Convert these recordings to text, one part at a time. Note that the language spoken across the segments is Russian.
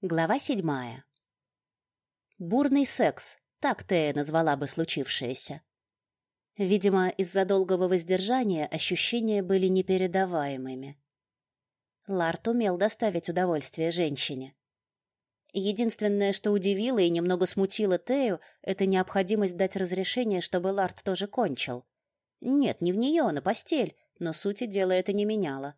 Глава седьмая. Бурный секс, так Тея назвала бы случившееся. Видимо, из-за долгого воздержания ощущения были непередаваемыми. Ларт умел доставить удовольствие женщине. Единственное, что удивило и немного смутило Тею, это необходимость дать разрешение, чтобы Ларт тоже кончил. Нет, не в нее, а на постель, но сути дела это не меняло.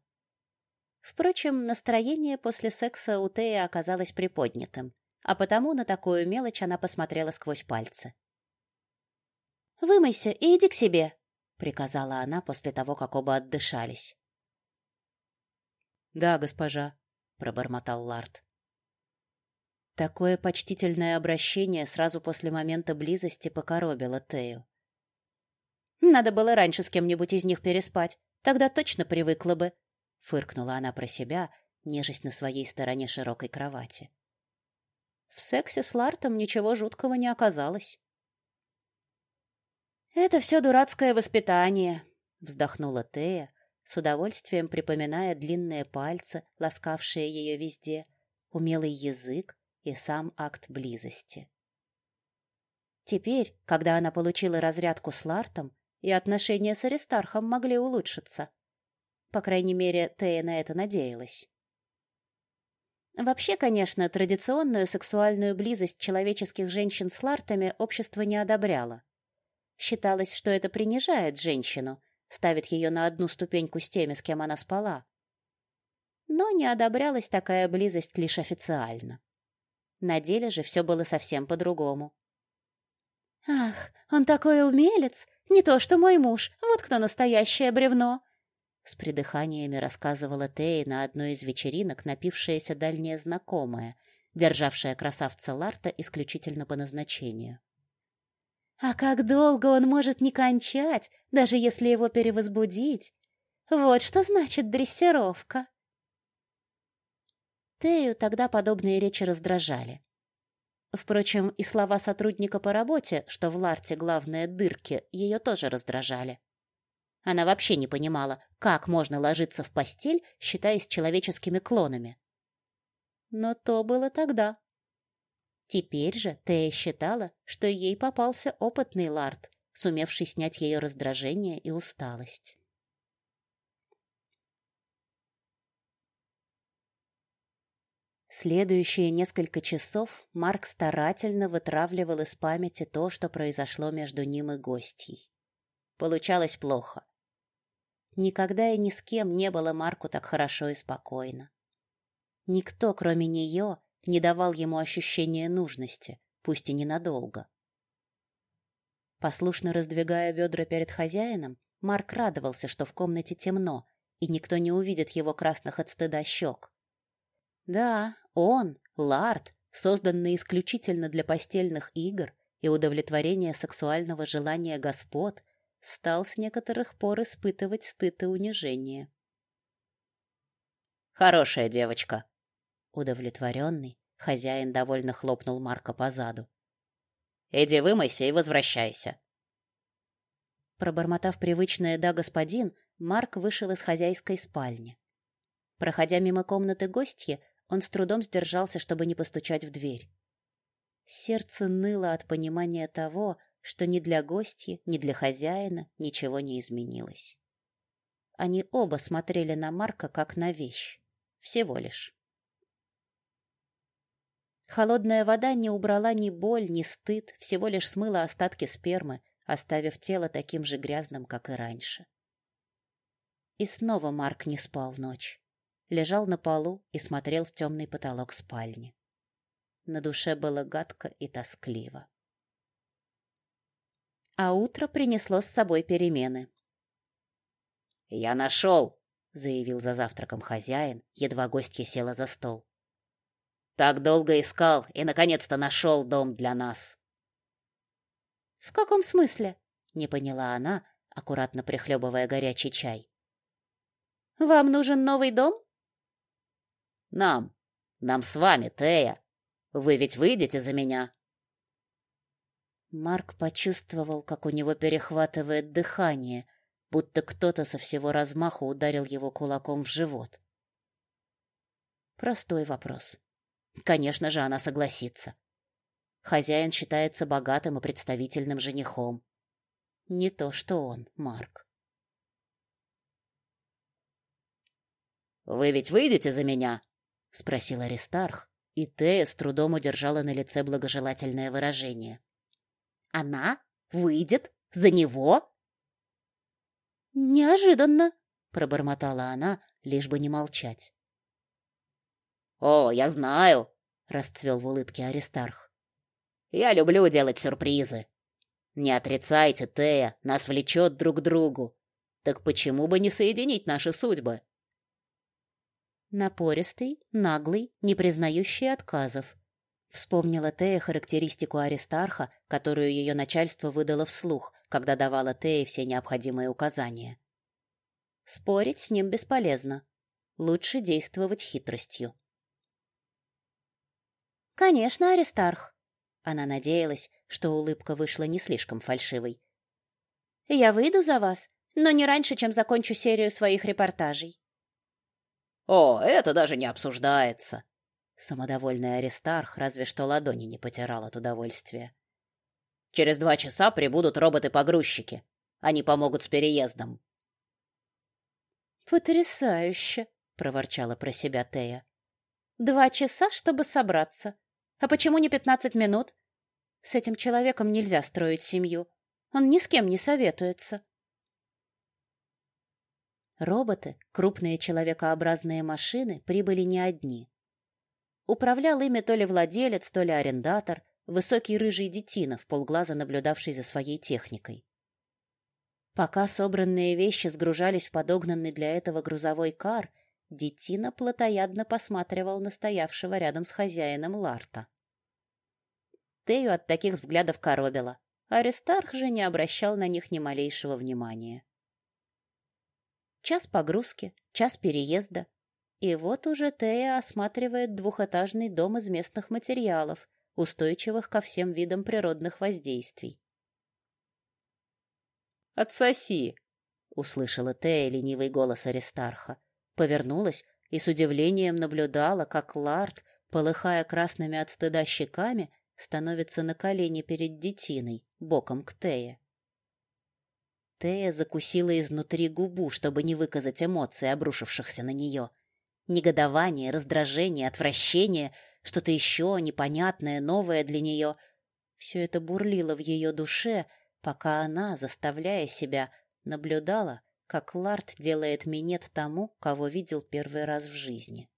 Впрочем, настроение после секса у Теи оказалось приподнятым, а потому на такую мелочь она посмотрела сквозь пальцы. «Вымойся и иди к себе», — приказала она после того, как оба отдышались. «Да, госпожа», — пробормотал Ларт. Такое почтительное обращение сразу после момента близости покоробило Тею. «Надо было раньше с кем-нибудь из них переспать, тогда точно привыкла бы», фыркнула она про себя, нежесть на своей стороне широкой кровати. В сексе с Лартом ничего жуткого не оказалось. Это все дурацкое воспитание, вздохнула Тея, с удовольствием припоминая длинные пальцы, ласкавшие ее везде, умелый язык и сам акт близости. Теперь, когда она получила разрядку с Лартом, и отношения с Аристархом могли улучшиться. По крайней мере, Тея на это надеялась. Вообще, конечно, традиционную сексуальную близость человеческих женщин с лартами общество не одобряло. Считалось, что это принижает женщину, ставит ее на одну ступеньку с теми, с кем она спала. Но не одобрялась такая близость лишь официально. На деле же все было совсем по-другому. «Ах, он такой умелец! Не то что мой муж, вот кто настоящее бревно!» С придыханиями рассказывала Тея на одной из вечеринок напившаяся дальняя знакомая, державшая красавца Ларта исключительно по назначению. «А как долго он может не кончать, даже если его перевозбудить? Вот что значит дрессировка!» Тею тогда подобные речи раздражали. Впрочем, и слова сотрудника по работе, что в Ларте главное дырки, ее тоже раздражали. Она вообще не понимала, как можно ложиться в постель, считаясь человеческими клонами. Но то было тогда. Теперь же Тея считала, что ей попался опытный Ларт, сумевший снять ее раздражение и усталость. Следующие несколько часов Марк старательно вытравливал из памяти то, что произошло между ним и гостьей. Получалось плохо. Никогда и ни с кем не было Марку так хорошо и спокойно. Никто, кроме нее, не давал ему ощущения нужности, пусть и ненадолго. Послушно раздвигая бедра перед хозяином, Марк радовался, что в комнате темно, и никто не увидит его красных от стыда щек. Да, он, Ларт, созданный исключительно для постельных игр и удовлетворения сексуального желания господ, стал с некоторых пор испытывать стыд и унижение. «Хорошая девочка!» Удовлетворенный, хозяин довольно хлопнул Марка по заду. «Иди вымойся и возвращайся!» Пробормотав привычное «да, господин», Марк вышел из хозяйской спальни. Проходя мимо комнаты гостья, он с трудом сдержался, чтобы не постучать в дверь. Сердце ныло от понимания того, что ни для гостя, ни для хозяина ничего не изменилось. Они оба смотрели на Марка как на вещь. Всего лишь. Холодная вода не убрала ни боль, ни стыд, всего лишь смыла остатки спермы, оставив тело таким же грязным, как и раньше. И снова Марк не спал ночь. Лежал на полу и смотрел в темный потолок спальни. На душе было гадко и тоскливо а утро принесло с собой перемены. «Я нашел!» — заявил за завтраком хозяин, едва гостья села за стол. «Так долго искал и, наконец-то, нашел дом для нас!» «В каком смысле?» — не поняла она, аккуратно прихлебывая горячий чай. «Вам нужен новый дом?» «Нам. Нам с вами, Тея. Вы ведь выйдете за меня?» Марк почувствовал, как у него перехватывает дыхание, будто кто-то со всего размаху ударил его кулаком в живот. Простой вопрос. Конечно же, она согласится. Хозяин считается богатым и представительным женихом. Не то, что он, Марк. «Вы ведь выйдете за меня?» — спросил Аристарх, и Тея с трудом удержала на лице благожелательное выражение. «Она выйдет за него?» «Неожиданно», — пробормотала она, лишь бы не молчать. «О, я знаю!» — расцвел в улыбке Аристарх. «Я люблю делать сюрпризы. Не отрицайте, Тея, нас влечет друг к другу. Так почему бы не соединить наши судьбы?» Напористый, наглый, не признающий отказов. Вспомнила Тея характеристику Аристарха, которую ее начальство выдало вслух, когда давала Тее все необходимые указания. Спорить с ним бесполезно. Лучше действовать хитростью. «Конечно, Аристарх!» Она надеялась, что улыбка вышла не слишком фальшивой. «Я выйду за вас, но не раньше, чем закончу серию своих репортажей». «О, это даже не обсуждается!» Самодовольный Аристарх разве что ладони не потирал от удовольствия. «Через два часа прибудут роботы-погрузчики. Они помогут с переездом». «Потрясающе!» — проворчала про себя Тея. «Два часа, чтобы собраться. А почему не пятнадцать минут? С этим человеком нельзя строить семью. Он ни с кем не советуется». Роботы, крупные человекообразные машины, прибыли не одни. Управлял ими то ли владелец, то ли арендатор, высокий рыжий детина, в полглаза наблюдавший за своей техникой. Пока собранные вещи сгружались в подогнанный для этого грузовой кар, детина плотоядно посматривал на стоявшего рядом с хозяином Ларта. Тею от таких взглядов коробило, Аристарх же не обращал на них ни малейшего внимания. Час погрузки, час переезда. И вот уже Тея осматривает двухэтажный дом из местных материалов, устойчивых ко всем видам природных воздействий. «Отсоси!» — услышала Тея ленивый голос Аристарха. Повернулась и с удивлением наблюдала, как Ларт, полыхая красными от стыда щеками, становится на колени перед детиной, боком к Тее. Тея закусила изнутри губу, чтобы не выказать эмоций, обрушившихся на нее. Негодование, раздражение, отвращение, что-то еще непонятное, новое для нее. Все это бурлило в ее душе, пока она, заставляя себя, наблюдала, как Ларт делает минет тому, кого видел первый раз в жизни.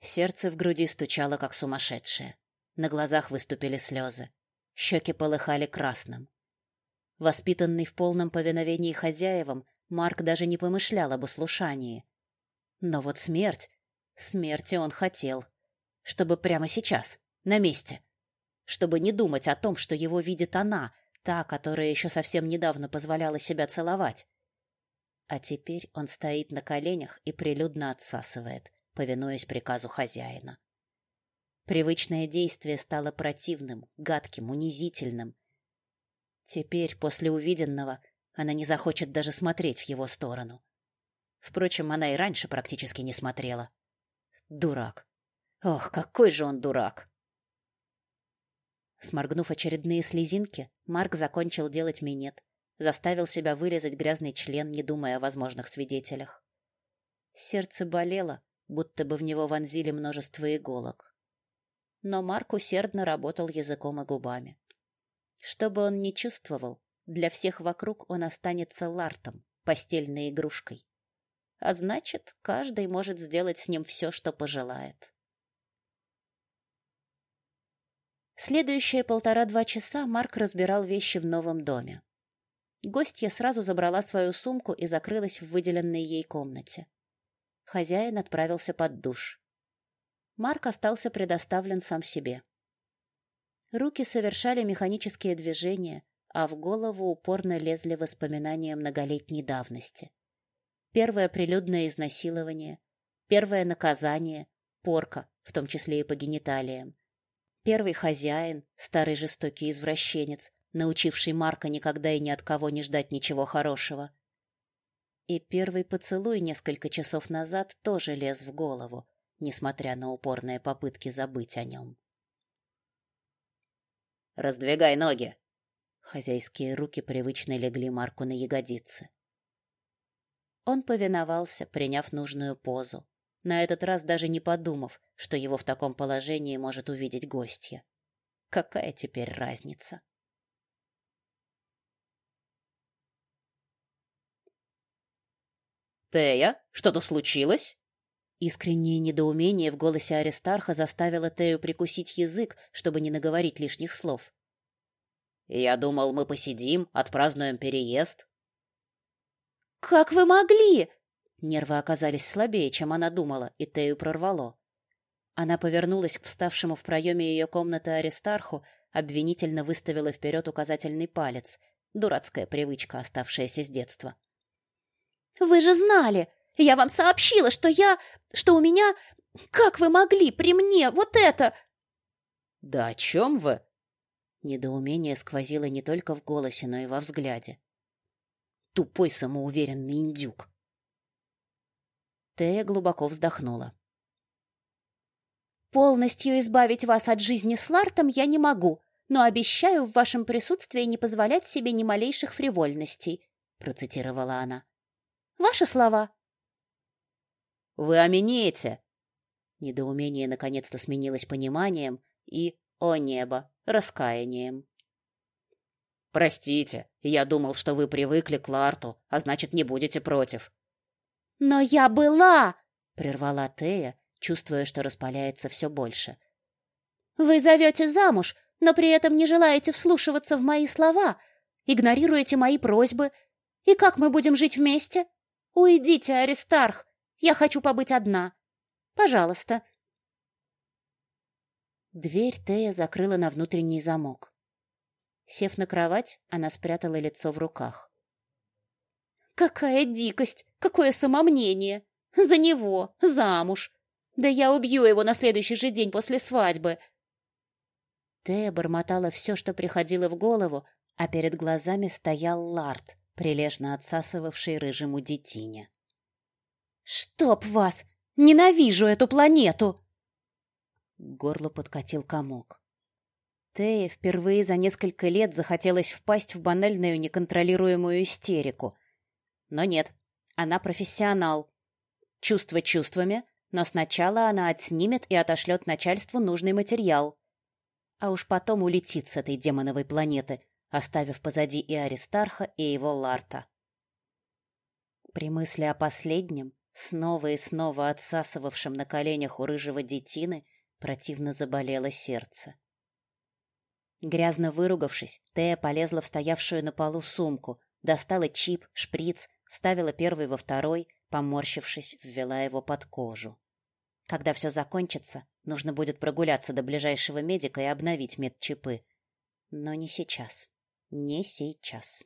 Сердце в груди стучало, как сумасшедшее. На глазах выступили слезы. Щеки полыхали красным. Воспитанный в полном повиновении хозяевам, Марк даже не помышлял об услушании. Но вот смерть... Смерти он хотел. Чтобы прямо сейчас, на месте. Чтобы не думать о том, что его видит она, та, которая еще совсем недавно позволяла себя целовать. А теперь он стоит на коленях и прилюдно отсасывает, повинуясь приказу хозяина. Привычное действие стало противным, гадким, унизительным. Теперь, после увиденного, она не захочет даже смотреть в его сторону. Впрочем, она и раньше практически не смотрела. Дурак. Ох, какой же он дурак! Сморгнув очередные слезинки, Марк закончил делать минет, заставил себя вырезать грязный член, не думая о возможных свидетелях. Сердце болело, будто бы в него вонзили множество иголок но Марк усердно работал языком и губами. Что бы он ни чувствовал, для всех вокруг он останется лартом, постельной игрушкой. А значит, каждый может сделать с ним все, что пожелает. Следующие полтора-два часа Марк разбирал вещи в новом доме. Гостья сразу забрала свою сумку и закрылась в выделенной ей комнате. Хозяин отправился под душ. Марк остался предоставлен сам себе. Руки совершали механические движения, а в голову упорно лезли воспоминания многолетней давности. Первое прилюдное изнасилование, первое наказание, порка, в том числе и по гениталиям. Первый хозяин, старый жестокий извращенец, научивший Марка никогда и ни от кого не ждать ничего хорошего. И первый поцелуй несколько часов назад тоже лез в голову, несмотря на упорные попытки забыть о нем. «Раздвигай ноги!» Хозяйские руки привычно легли Марку на ягодицы. Он повиновался, приняв нужную позу, на этот раз даже не подумав, что его в таком положении может увидеть гостья. Какая теперь разница? «Тея, что-то случилось?» Искреннее недоумение в голосе Аристарха заставило Тею прикусить язык, чтобы не наговорить лишних слов. «Я думал, мы посидим, отпразднуем переезд». «Как вы могли?» Нервы оказались слабее, чем она думала, и Тею прорвало. Она повернулась к вставшему в проеме ее комнаты Аристарху, обвинительно выставила вперед указательный палец. Дурацкая привычка, оставшаяся с детства. «Вы же знали! Я вам сообщила, что я... что у меня... Как вы могли при мне вот это...» «Да о чем вы?» Недоумение сквозило не только в голосе, но и во взгляде. Тупой самоуверенный индюк. Тея глубоко вздохнула. «Полностью избавить вас от жизни с Лартом я не могу, но обещаю в вашем присутствии не позволять себе ни малейших фривольностей», процитировала она. Ваши слова. Вы оменеете. Недоумение наконец-то сменилось пониманием и, о небо, раскаянием. Простите, я думал, что вы привыкли к Ларту, а значит, не будете против. Но я была, прервала Тея, чувствуя, что распаляется все больше. Вы зовете замуж, но при этом не желаете вслушиваться в мои слова, игнорируете мои просьбы. И как мы будем жить вместе? Уйдите, Аристарх! Я хочу побыть одна. Пожалуйста. Дверь Тея закрыла на внутренний замок. Сев на кровать, она спрятала лицо в руках. Какая дикость! Какое самомнение! За него! Замуж! Да я убью его на следующий же день после свадьбы!» Тея бормотала все, что приходило в голову, а перед глазами стоял Ларт, прилежно отсасывавший рыжему детине. «Чтоб вас! Ненавижу эту планету!» К горлу подкатил комок. Тея впервые за несколько лет захотелось впасть в банальную неконтролируемую истерику. Но нет, она профессионал. Чувство чувствами, но сначала она отснимет и отошлет начальству нужный материал. А уж потом улетит с этой демоновой планеты, оставив позади и Аристарха, и его Ларта. При мысли о последнем, снова и снова отсасывавшем на коленях у рыжего детины, противно заболело сердце. Грязно выругавшись, Тея полезла в стоявшую на полу сумку, достала чип, шприц, вставила первый во второй, поморщившись, ввела его под кожу. Когда все закончится, нужно будет прогуляться до ближайшего медика и обновить медчипы. Но не сейчас. Не сейчас.